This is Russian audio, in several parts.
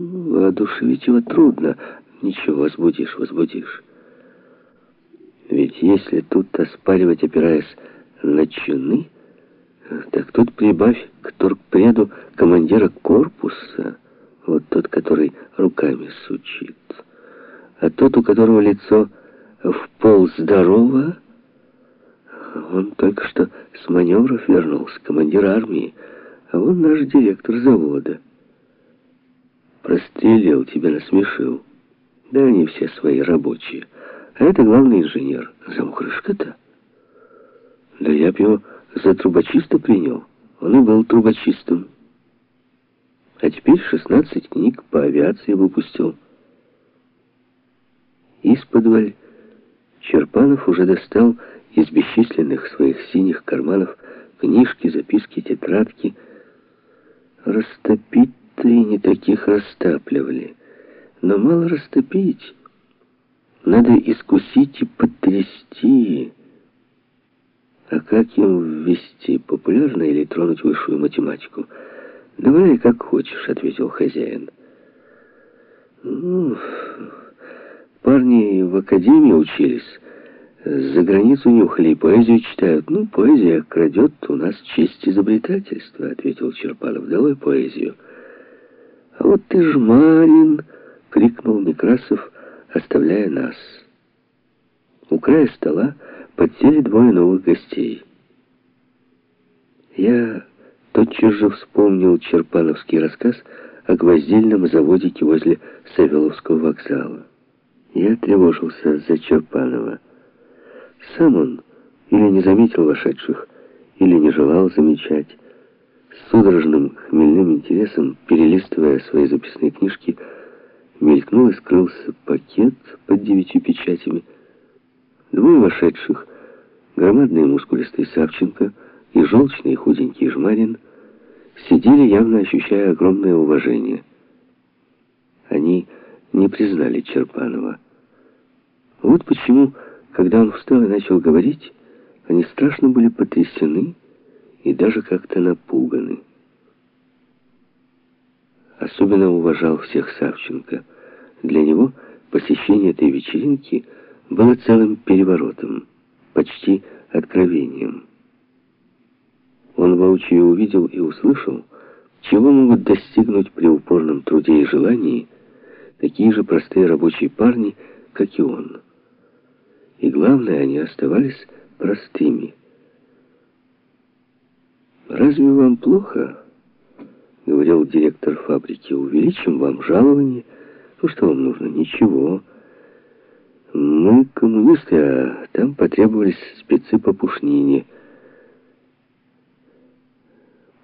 Воодушевить его трудно. Ничего, возбудишь, возбудишь. Ведь если тут оспаривать, опираясь на чины, так тут прибавь к торгпреду командира корпуса, вот тот, который руками сучит. А тот, у которого лицо в пол здорово, он только что с маневров вернулся, командир армии, а он наш директор завода. Прострелил тебя, насмешил. Да они все свои рабочие. А это главный инженер. Замухрышка-то. Да я б его за трубочиста принял. Он и был трубочистом. А теперь 16 книг по авиации выпустил. Из-под Черпанов уже достал из бесчисленных своих синих карманов книжки, записки, тетрадки. Растопить-то и не таких растапливали. Но мало растопить. Надо искусить и потрясти. А как им ввести, популярно или тронуть высшую математику? Давай как хочешь, ответил хозяин. Ну, парни в академии учились, за границу нюхали и поэзию читают. Ну, поэзия крадет у нас честь изобретательства, ответил Черпанов. Давай поэзию. Вот ты ж Марин, крикнул Некрасов, оставляя нас. У края стола подсели двое новых гостей. Я тотчас же вспомнил Черпановский рассказ о гвоздильном заводике возле Савеловского вокзала. Я тревожился за Черпанова. Сам он или не заметил вошедших, или не желал замечать. С судорожным хмельным интересом, перелистывая свои записные книжки, Мелькнул и скрылся пакет под девятью печатями. Двое вошедших, громадный мускулистый Савченко и желчный худенький Жмарин, сидели, явно ощущая огромное уважение. Они не признали Черпанова. Вот почему, когда он встал и начал говорить, они страшно были потрясены и даже как-то напуганы. Особенно уважал всех Савченко. Для него посещение этой вечеринки было целым переворотом, почти откровением. Он воочию увидел и услышал, чего могут достигнуть при упорном труде и желании такие же простые рабочие парни, как и он. И главное, они оставались простыми. «Разве вам плохо?» — говорил директор фабрики. «Увеличим вам жалование». Ну, что вам нужно? Ничего. Мы коммунисты, а там потребовались спецы по пушнине.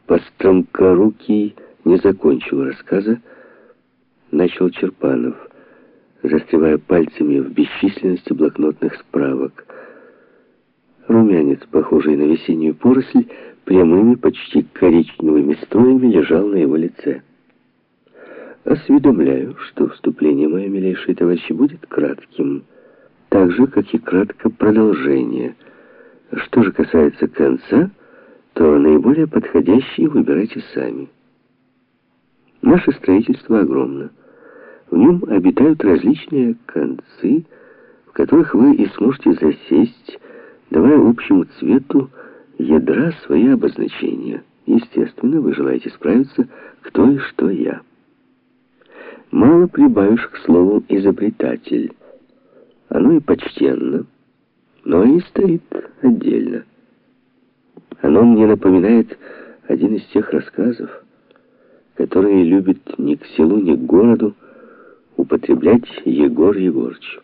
Постромкорукий не закончил рассказа, начал Черпанов, застревая пальцами в бесчисленности блокнотных справок. Румянец, похожий на весеннюю поросль, прямыми, почти коричневыми струями лежал на его лице. Осведомляю, что вступление мое, милейшие товарищи, будет кратким, так же, как и кратко продолжение. Что же касается конца, то наиболее подходящие выбирайте сами. Наше строительство огромно. В нем обитают различные концы, в которых вы и сможете засесть, давая общему цвету ядра свои обозначения. Естественно, вы желаете справиться, кто и что я. Мало прибавишь к слову «изобретатель». Оно и почтенно, но и стоит отдельно. Оно мне напоминает один из тех рассказов, которые любит ни к селу, ни к городу употреблять Егор Егорыч.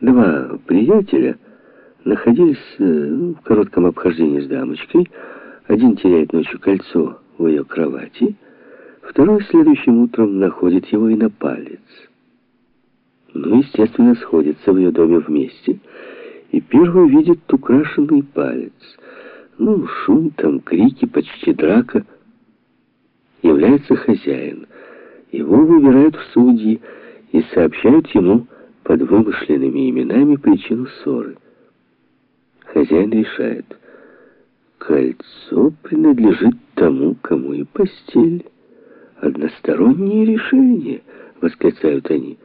Два приятеля находились э, в коротком обхождении с дамочкой. Один теряет ночью кольцо в ее кровати — Второй следующим утром находит его и на палец. Ну, естественно, сходятся в ее доме вместе, и первый видит украшенный палец. Ну, шум там, крики, почти драка. Является хозяин. Его выбирают в судьи и сообщают ему под вымышленными именами причину ссоры. Хозяин решает, кольцо принадлежит тому, кому и постель «Одностороннее решение!» — восклицают они.